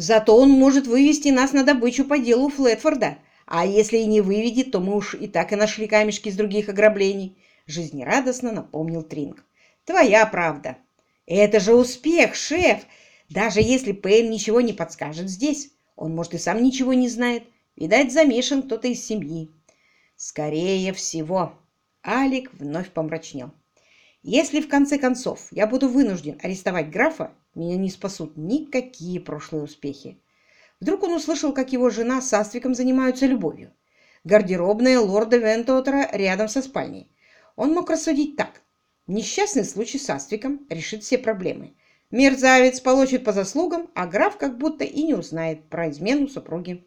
Зато он может вывести нас на добычу по делу Флетфорда. А если и не выведет, то мы уж и так и нашли камешки из других ограблений. Жизнерадостно напомнил Тринг. Твоя правда. Это же успех, шеф. Даже если Пейн ничего не подскажет здесь, он, может, и сам ничего не знает. Видать, замешан кто-то из семьи. Скорее всего. Алик вновь помрачнел. Если в конце концов я буду вынужден арестовать графа, меня не спасут никакие прошлые успехи. Вдруг он услышал, как его жена с Аствиком занимаются любовью. Гардеробная лорда Вентотера рядом со спальней. Он мог рассудить так. Несчастный случай с Аствиком решит все проблемы. Мерзавец получит по заслугам, а граф как будто и не узнает про измену супруги.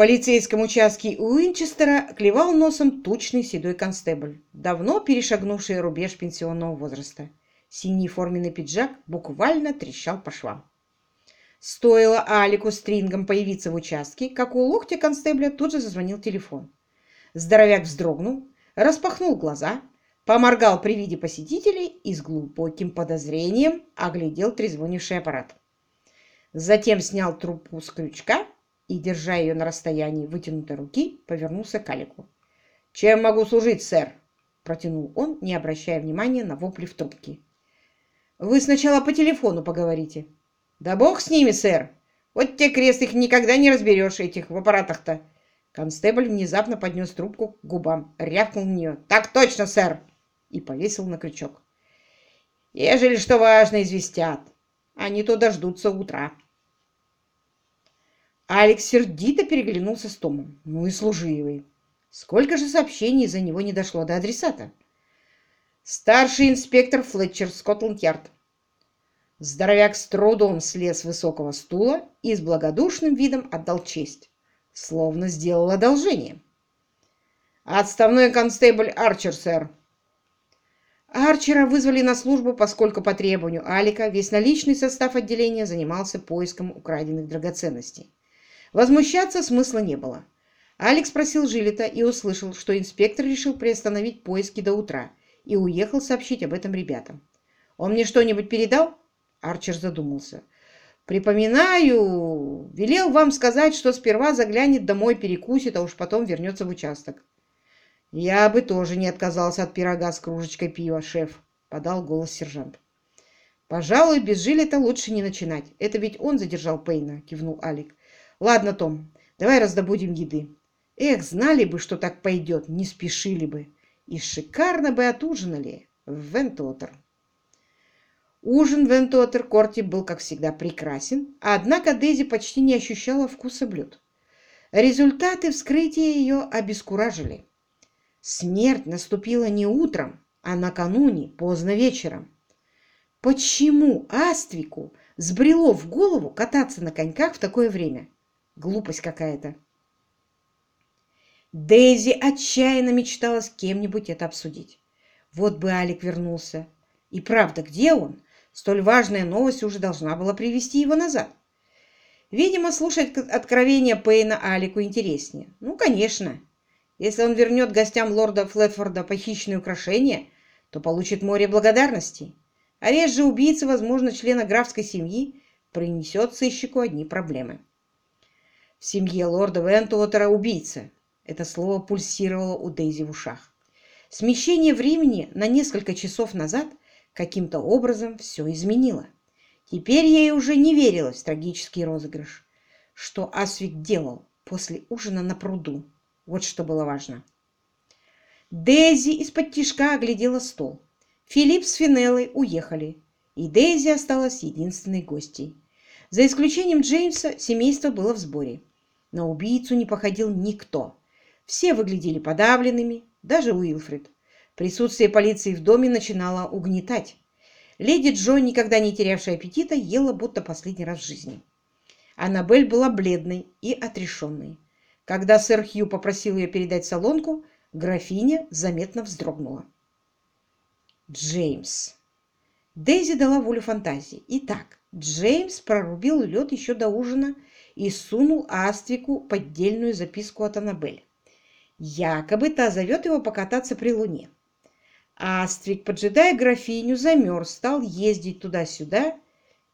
Полицейском участке Уинчестера клевал носом тучный седой констебль, давно перешагнувший рубеж пенсионного возраста. Синий форменный пиджак буквально трещал по швам. Стоило Алику Стрингом появиться в участке, как у локтя констебля тут же зазвонил телефон. Здоровяк вздрогнул, распахнул глаза, поморгал при виде посетителей и с глубоким подозрением оглядел трезвонивший аппарат. Затем снял трубку с крючка и, держа ее на расстоянии вытянутой руки, повернулся к Алику. «Чем могу служить, сэр?» – протянул он, не обращая внимания на вопли в трубке. Вы сначала по телефону поговорите. Да бог с ними, сэр. Вот те крест, их никогда не разберешь, этих в аппаратах-то. Констебль внезапно поднес трубку к губам, рявкнул в нее. Так точно, сэр. И повесил на крючок. Ежели что важно, известят. Они то дождутся утра. Алекс сердито переглянулся с Томом. Ну и служивый. Сколько же сообщений за него не дошло до адресата? Старший инспектор Флетчер, Скотланд-Ярд. Здоровяк с трудом слез с высокого стула и с благодушным видом отдал честь, словно сделал одолжение. «Отставной констебль Арчер, сэр». Арчера вызвали на службу, поскольку по требованию Алика весь наличный состав отделения занимался поиском украденных драгоценностей. Возмущаться смысла не было. Алекс спросил Жилета и услышал, что инспектор решил приостановить поиски до утра – и уехал сообщить об этом ребятам. «Он мне что-нибудь передал?» Арчер задумался. «Припоминаю, велел вам сказать, что сперва заглянет домой, перекусит, а уж потом вернется в участок». «Я бы тоже не отказался от пирога с кружечкой пива, шеф», — подал голос сержант. «Пожалуй, без жилета лучше не начинать. Это ведь он задержал Пейна», — кивнул Алик. «Ладно, Том, давай раздобудем еды. Эх, знали бы, что так пойдет, не спешили бы» и шикарно бы отужинали в Вентотер. Ужин в Вентотер Корти был, как всегда, прекрасен, однако Дейзи почти не ощущала вкуса блюд. Результаты вскрытия ее обескуражили. Смерть наступила не утром, а накануне, поздно вечером. Почему Аствику сбрело в голову кататься на коньках в такое время? Глупость какая-то. Дейзи отчаянно мечтала с кем-нибудь это обсудить. Вот бы Алик вернулся. И правда, где он? Столь важная новость уже должна была привести его назад. Видимо, слушать откровения Пейна Алику интереснее. Ну, конечно. Если он вернет гостям лорда Флетфорда похищенные украшения, то получит море благодарностей. Арест же убийцы, возможно, члена графской семьи, принесет сыщику одни проблемы. В семье лорда Вентуотера убийца, это слово пульсировало у Дейзи в ушах. Смещение времени на несколько часов назад каким-то образом все изменило. Теперь ей уже не верилось в трагический розыгрыш. Что Асвик делал после ужина на пруду? Вот что было важно. Дейзи из-под тишка оглядела стол. Филипп с Финеллой уехали, и Дейзи осталась единственной гостьей. За исключением Джеймса семейство было в сборе. На убийцу не походил никто. Все выглядели подавленными, даже Уилфред. Присутствие полиции в доме начинало угнетать. Леди Джо, никогда не терявшая аппетита, ела будто последний раз в жизни. Аннабель была бледной и отрешенной. Когда сэр Хью попросил ее передать солонку, графиня заметно вздрогнула. Джеймс. Дейзи дала волю фантазии. Итак, Джеймс прорубил лед еще до ужина и сунул Аствику поддельную записку от Аннабель. Якобы та зовет его покататься при луне. Астрик, поджидая графиню, замерз, стал ездить туда-сюда.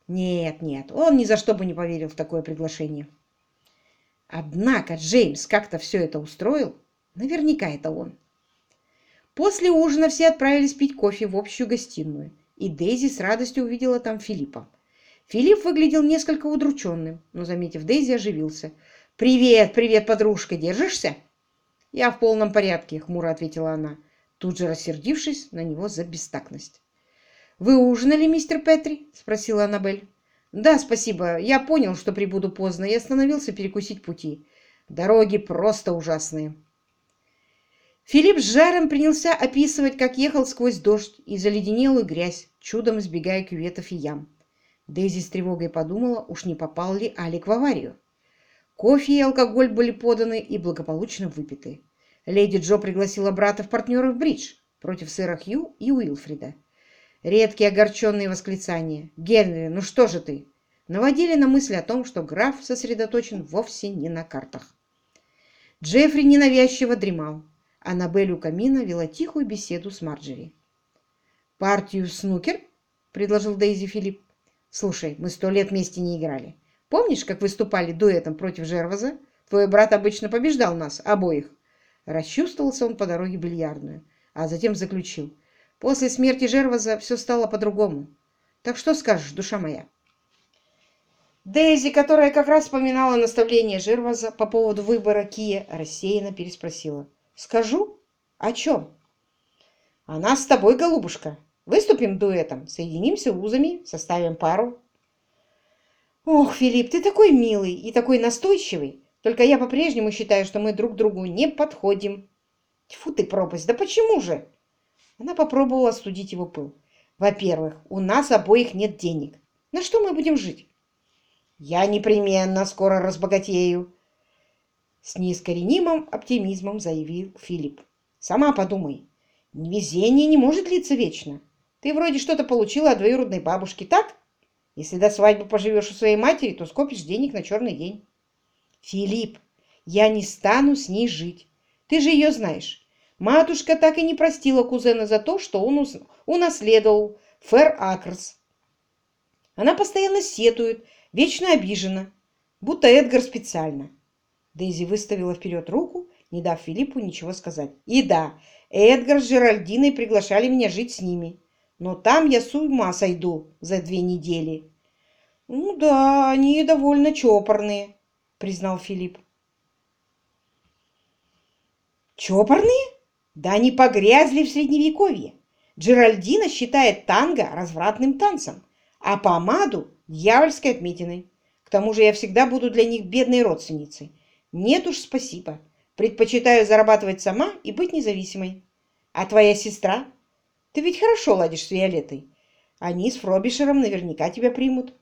Нет, нет, он ни за что бы не поверил в такое приглашение. Однако Джеймс как-то все это устроил. Наверняка это он. После ужина все отправились пить кофе в общую гостиную, и Дейзи с радостью увидела там Филиппа. Филипп выглядел несколько удрученным, но, заметив Дейзи, оживился. «Привет, привет, подружка, держишься?» «Я в полном порядке», — хмуро ответила она, тут же рассердившись на него за бестактность. «Вы ужинали, мистер Петри?» — спросила Аннабель. «Да, спасибо. Я понял, что прибуду поздно, и остановился перекусить пути. Дороги просто ужасные». Филипп с жаром принялся описывать, как ехал сквозь дождь и заледенелую грязь, чудом избегая кюветов и ям. Дейзи с тревогой подумала, уж не попал ли Алик в аварию. Кофе и алкоголь были поданы и благополучно выпиты. Леди Джо пригласила брата в партнеры в бридж против сэра Хью и Уилфрида. Редкие огорченные восклицания «Генри, ну что же ты?» наводили на мысль о том, что граф сосредоточен вовсе не на картах. Джеффри ненавязчиво дремал. Аннабель у камина вела тихую беседу с Марджери. «Партию снукер?» — предложил Дейзи Филипп. «Слушай, мы сто лет вместе не играли. Помнишь, как выступали дуэтом против Жерваза? Твой брат обычно побеждал нас, обоих». Расчувствовался он по дороге в бильярдную, а затем заключил. «После смерти Жерваза все стало по-другому. Так что скажешь, душа моя?» Дейзи, которая как раз вспоминала наставление Жерваза по поводу выбора Кия, рассеянно переспросила. Скажу? О чем? О нас с тобой, голубушка. Выступим дуэтом, соединимся узами, составим пару. Ох, Филипп, ты такой милый и такой настойчивый. Только я по-прежнему считаю, что мы друг другу не подходим. Тьфу ты, пропасть, да почему же? Она попробовала остудить его пыл. Во-первых, у нас обоих нет денег. На что мы будем жить? Я непременно скоро разбогатею. С неискоренимым оптимизмом заявил Филипп. «Сама подумай, невезение не может длиться вечно. Ты вроде что-то получила от двоюродной бабушки, так? Если до свадьбы поживешь у своей матери, то скопишь денег на черный день». «Филипп, я не стану с ней жить. Ты же ее знаешь. Матушка так и не простила кузена за то, что он унаследовал Фэр Акрс. Она постоянно сетует, вечно обижена, будто Эдгар специально. Дейзи выставила вперед руку, не дав Филиппу ничего сказать. И да, Эдгар с Жеральдиной приглашали меня жить с ними. Но там я с ума сойду за две недели. Ну да, они довольно чопорные, признал Филипп. Чопорные? Да они погрязли в средневековье. Джеральдина считает танго развратным танцем, а помаду – дьявольской отметиной. К тому же я всегда буду для них бедной родственницей. Нет уж, спасибо. Предпочитаю зарабатывать сама и быть независимой. А твоя сестра? Ты ведь хорошо ладишь с Виолеттой. Они с Фробишером наверняка тебя примут.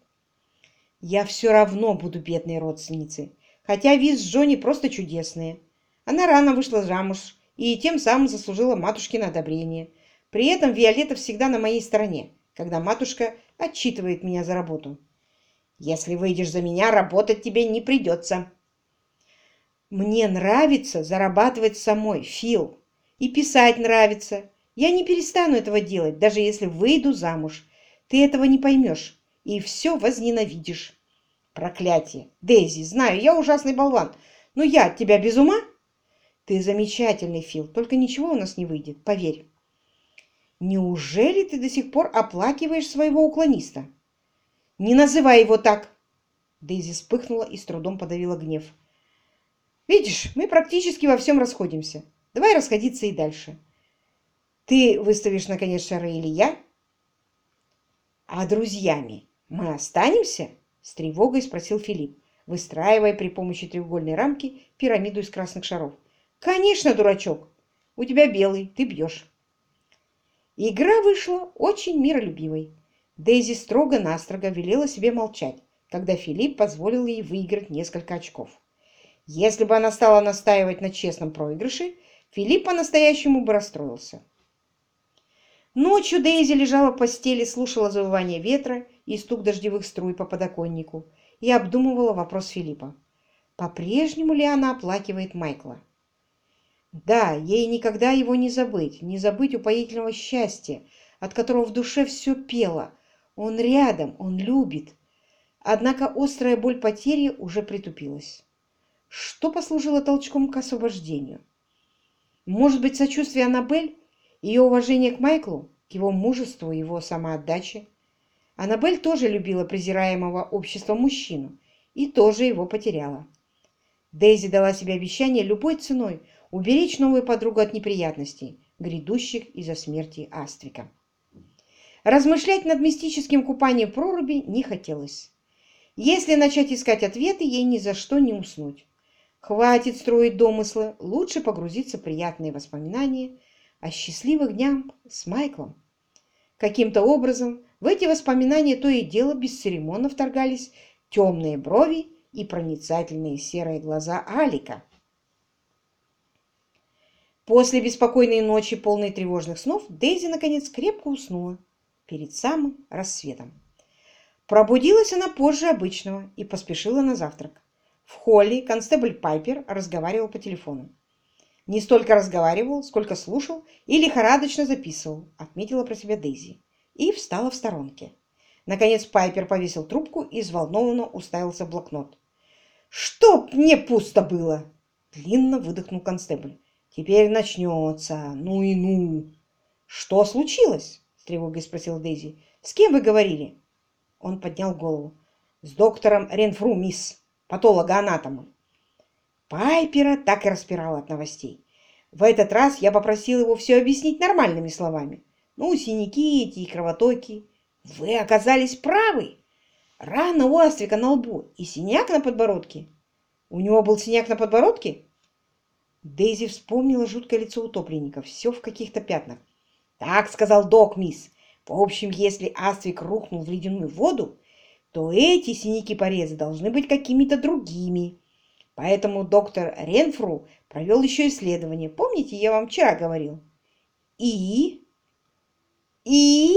Я все равно буду бедной родственницей, хотя Виз с Джонни просто чудесные. Она рано вышла замуж и тем самым заслужила матушкино одобрение. При этом Виолетта всегда на моей стороне, когда матушка отчитывает меня за работу. Если выйдешь за меня, работать тебе не придется. Мне нравится зарабатывать самой, Фил. И писать нравится. Я не перестану этого делать, даже если выйду замуж. Ты этого не поймешь и все возненавидишь. Проклятие! Дейзи, знаю, я ужасный болван, но я от тебя без ума? Ты замечательный, Фил, только ничего у нас не выйдет, поверь. Неужели ты до сих пор оплакиваешь своего уклониста? Не называй его так! Дейзи вспыхнула и с трудом подавила гнев. Видишь, мы практически во всем расходимся. Давай расходиться и дальше. Ты выставишь, наконец, шары или я? А друзьями мы останемся? С тревогой спросил Филипп, выстраивая при помощи треугольной рамки пирамиду из красных шаров. Конечно, дурачок. У тебя белый, ты бьешь. Игра вышла очень миролюбивой. Дейзи строго-настрого велела себе молчать, когда Филипп позволил ей выиграть несколько очков. Если бы она стала настаивать на честном проигрыше, Филипп по-настоящему бы расстроился. Ночью Дейзи лежала в постели, слушала завывание ветра и стук дождевых струй по подоконнику и обдумывала вопрос Филиппа. По-прежнему ли она оплакивает Майкла? Да, ей никогда его не забыть, не забыть упоительного счастья, от которого в душе все пело. Он рядом, он любит. Однако острая боль потери уже притупилась. Что послужило толчком к освобождению? Может быть, сочувствие Аннабель, ее уважение к Майклу, к его мужеству и его самоотдаче? Аннабель тоже любила презираемого общества мужчину и тоже его потеряла. Дейзи дала себе обещание любой ценой уберечь новую подругу от неприятностей, грядущих из-за смерти Аствика. Размышлять над мистическим купанием проруби не хотелось. Если начать искать ответы, ей ни за что не уснуть. Хватит строить домыслы, лучше погрузиться в приятные воспоминания о счастливых днях с Майклом. Каким-то образом в эти воспоминания то и дело бесцеремонно вторгались темные брови и проницательные серые глаза Алика. После беспокойной ночи, полной тревожных снов, Дейзи, наконец, крепко уснула перед самым рассветом. Пробудилась она позже обычного и поспешила на завтрак. В холле констебль Пайпер разговаривал по телефону. Не столько разговаривал, сколько слушал и лихорадочно записывал, отметила про себя Дейзи, и встала в сторонке. Наконец Пайпер повесил трубку и взволнованно уставился в блокнот. «Чтоб мне пусто было!» Длинно выдохнул констебль. «Теперь начнется. Ну и ну!» «Что случилось?» с тревогой спросил Дейзи. «С кем вы говорили?» Он поднял голову. «С доктором Ренфру, мисс, патолога-анатомом». Пайпера так и распирал от новостей. В этот раз я попросил его все объяснить нормальными словами. Ну, синяки эти и кровотоки. Вы оказались правы. Рана у Астрика на лбу и синяк на подбородке. У него был синяк на подбородке? Дейзи вспомнила жуткое лицо утопленника, все в каких-то пятнах. Так сказал док, мисс. В общем, если Аствик рухнул в ледяную воду, то эти синяки-порезы должны быть какими-то другими. Поэтому доктор Ренфру провел еще исследование. Помните, я вам вчера говорил? И? И?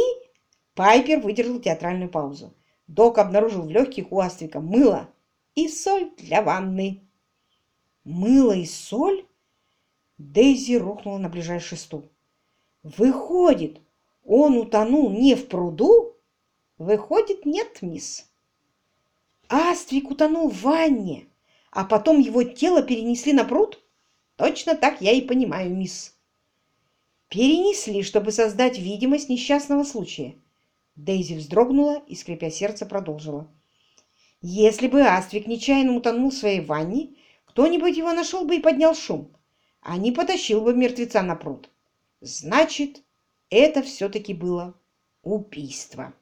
Пайпер выдержал театральную паузу. Док обнаружил в легких у Аствика мыло и соль для ванны. Мыло и соль? Дейзи рухнула на ближайший стул. Выходит, он утонул не в пруду? Выходит, нет, мисс. Аствик утонул в ванне, а потом его тело перенесли на пруд? Точно так я и понимаю, мисс. Перенесли, чтобы создать видимость несчастного случая. Дейзи вздрогнула и, скрипя сердце, продолжила. Если бы Аствик нечаянно утонул в своей ванне, кто-нибудь его нашел бы и поднял шум, а не потащил бы мертвеца на пруд. Значит, это все-таки было убийство.